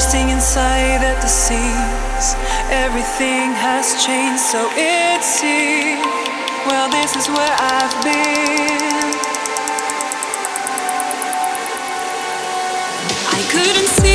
bursting inside at the seams. Everything has changed, so it seems. Well, this is where I've been. I couldn't see.